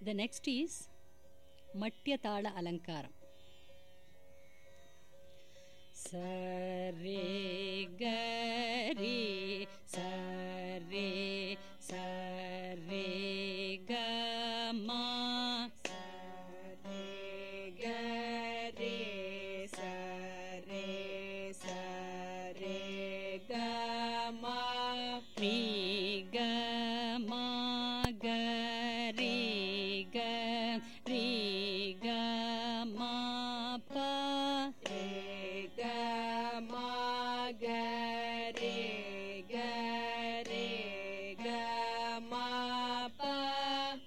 The next is Mattyatala Alankaram. Sare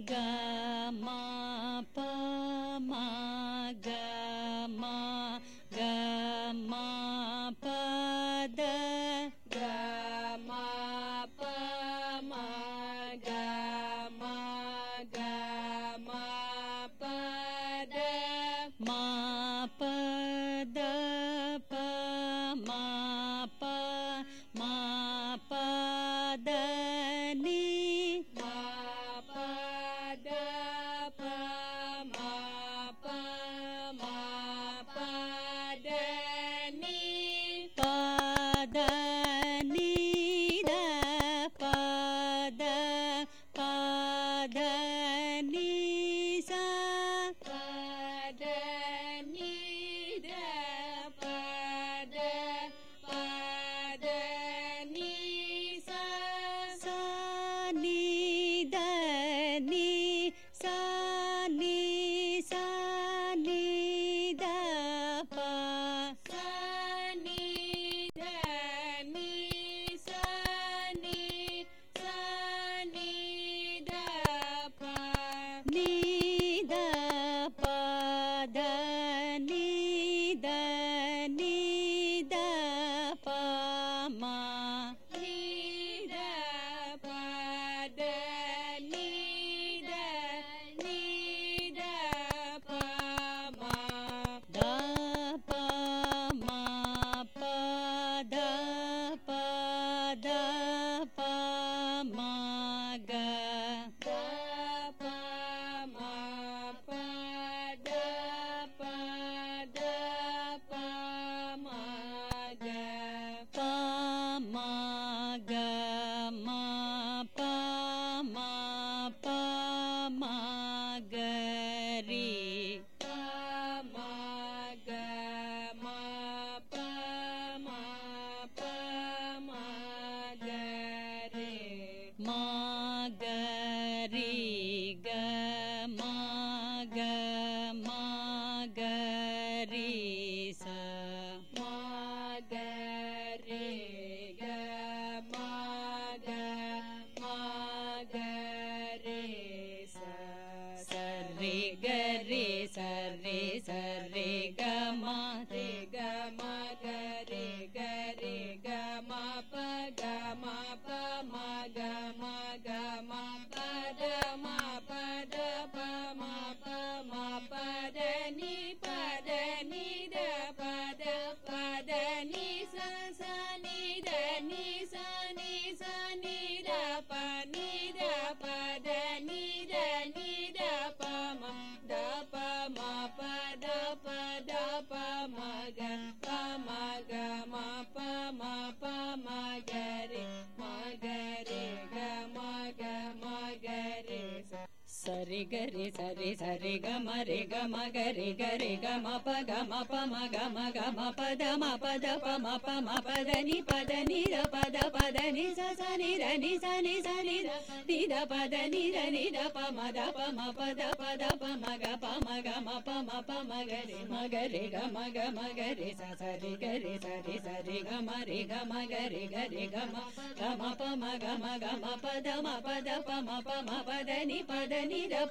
gama pa ma gama gama pa da. Gama pa ma pa da. Ma da pa रे गरे सर्े सर्े ग रे ग रे स रे स रे ग म रे ग म ग रे ग रे ग म प ग म प म ग म ग म प द म प द प म प म प द नि प द नि र प द प द नि स स नि र नि स नि स नि र नि द प द नि र नि द प म द प म प द प द प म ग प म ग म प म प म ग रे म ग रे ग म ग म ग रे स स रे ग रे स रे स रे ग म रे ग म ग रे ग रे ग म ग म प म ग म ग म प द म प द प म प म प द नि प द नि र